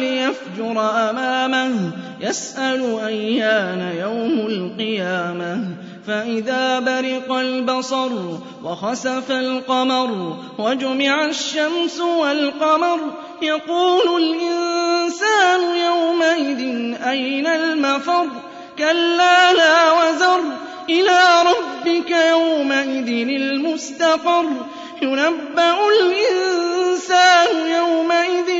ليفجر أمامه يسأل أيان يوم القيامة. فإذا برق البصر وخسف القمر وجمع الشمس والقمر يقول الإنسان يومئذ أين المفر؟ كلا لا وزر إلى ربك يومئذ المستقر. ينبأ الإنسان يومئذ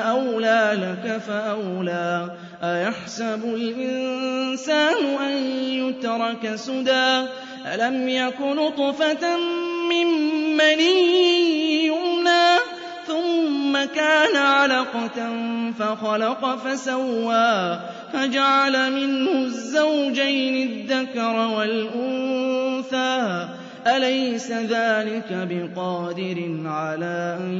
أولى لك فأولى. أيحسب الإنسان أن يترك سدى؟ ألم يك نطفة من مني يمنى؟ ثم كان علقة فخلق فسوى. فجعل منه الزوجين الذكر والأنثى. أليس ذلك بقادر على أن